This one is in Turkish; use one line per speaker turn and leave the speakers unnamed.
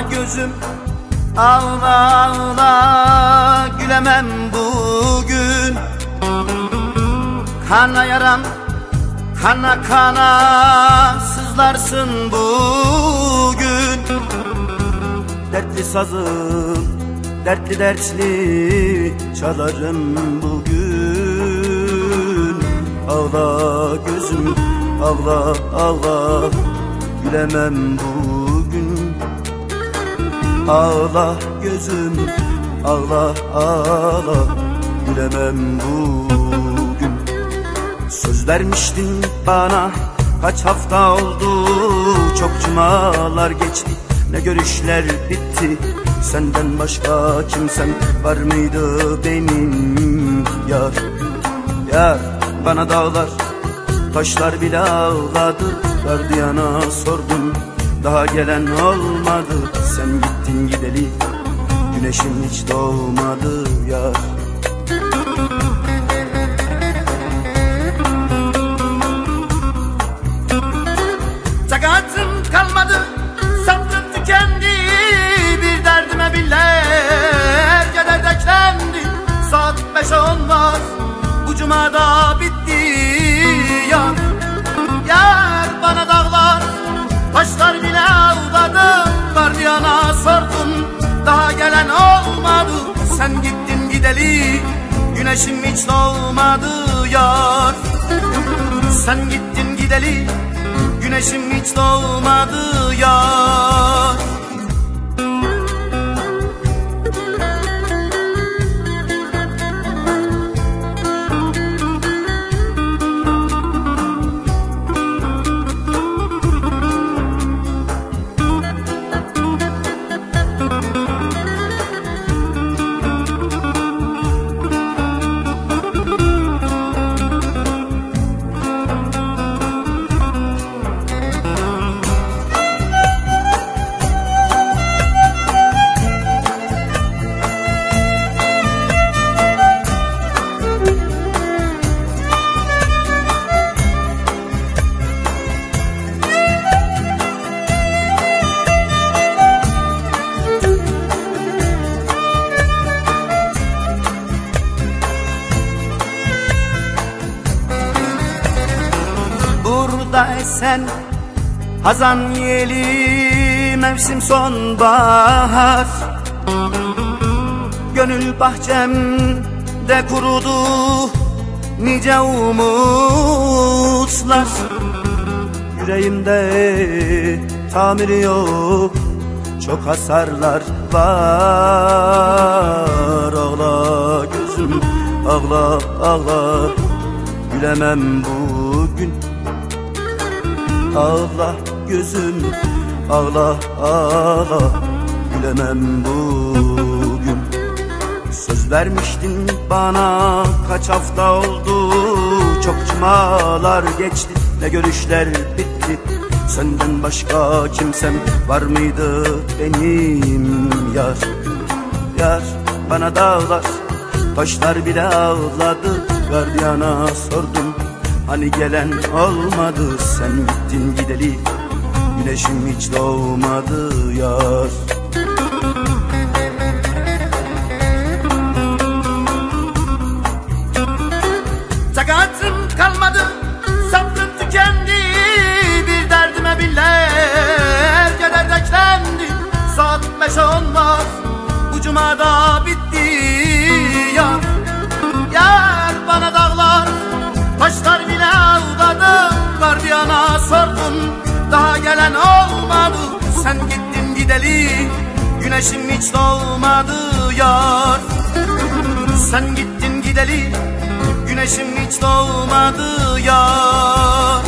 Ağla gözüm. Ağla ağla gülemem bugün. Kana yaram kana kana sızlarsın bugün. Dertli sazım dertli dertli çalarım bugün. Ağla gözüm ağla ağla gülemem bugün Ağla gözüm ağla ağla. Gülemem bugün. Söz vermiştin bana kaç hafta oldu? Çok cumalar geçti ne görüşler bitti? Senden başka kimsem var mıydı benim? Yar Yar bana dağlar. Taşlar bile ağladı Gardiyana sordum. Daha gelen olmadı Sen gittin gideli güneşim hiç doğmadı yar. Takatim kalmadı sabrım tükendi Bir derdime bile keder deklendi Saat beş olmaz bu cumada bitti Sen gittin gideli güneşim hiç doğmadı yar. Sen gittin gideli güneşim hiç doğmadı yar Esen Hazan yeli mevsim sonbahar. Gönül bahçemde kurudu nice umutlar. Yüreğimde tamiri yok çok hasarlar var. Ağla gözüm ağla ağla. Gülemem bugün Ağla gözüm ağla ağla. Gülemem bugün. Söz vermiştin bana kaç hafta oldu? Çok cumalar geçti ne görüşler bitti? Senden başka kimsem var mıydı benim yar? Yar bana dağlar taşlar bile ağladı. Gardiyana sordum Hani gelen olmadı sen gittin gideli. Güneşim hiç doğmadı yar. Takatim kalmadı sabrım tükendi. Bir derdime bile keder deklendi Saat beş olmaz bu cumada bitti Daha gelen olmadı. Sen gittin gideli Güneşim hiç doğmadı yar. Sen gittin gideli Güneşim hiç doğmadı yar